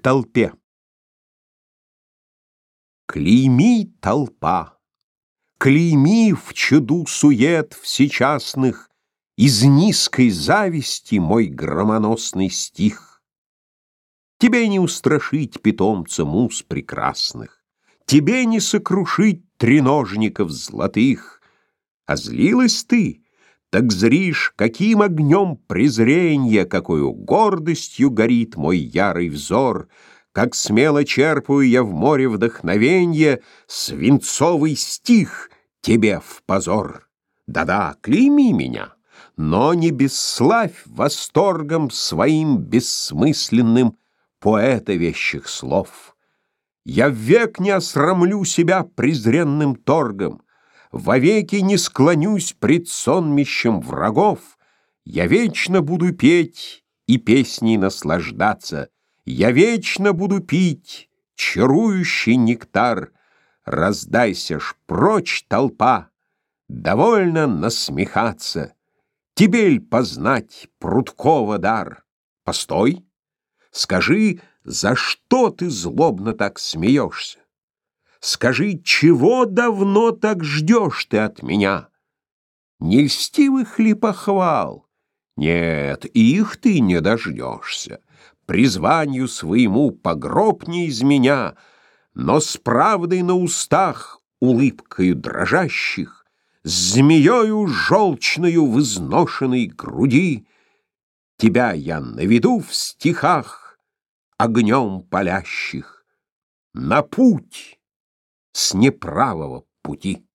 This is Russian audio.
толпе. Клейми толпа, клейми в чаду сует всечастных Из низкой зависти мой громоносный стих. Тебе не устрашить питомца мус прекрасных, Тебе не сокрушить треножников золотых, А злилась ты, так зришь, каким огнем презренья, какой гордостью горит мой ярый взор, как смело черпаю я в море вдохновенья свинцовый стих тебе в позор. Да-да, клейми меня, но не бесславь восторгом своим бессмысленным поэта вещих слов. Я век не осрамлю себя презренным торгом, Вовеки не склонюсь пред сонмищем врагов, Я вечно буду петь и песней наслаждаться, Я вечно буду пить чарующий нектар. Раздайся ж прочь, толпа, довольно насмехаться. Тебе ль познать прудкого дар? Постой, скажи, за что ты злобно так смеешься? Скажи, чего давно так ждешь ты от меня? Не льстивых ли похвал? Нет, их ты не дождешься. Призванию своему погроб не из меня, Но с правдой на устах, улыбкою дрожащих, С змеёю желчною в изношенной груди Тебя я наведу в стихах огнем палящих На путь! С неправого пути.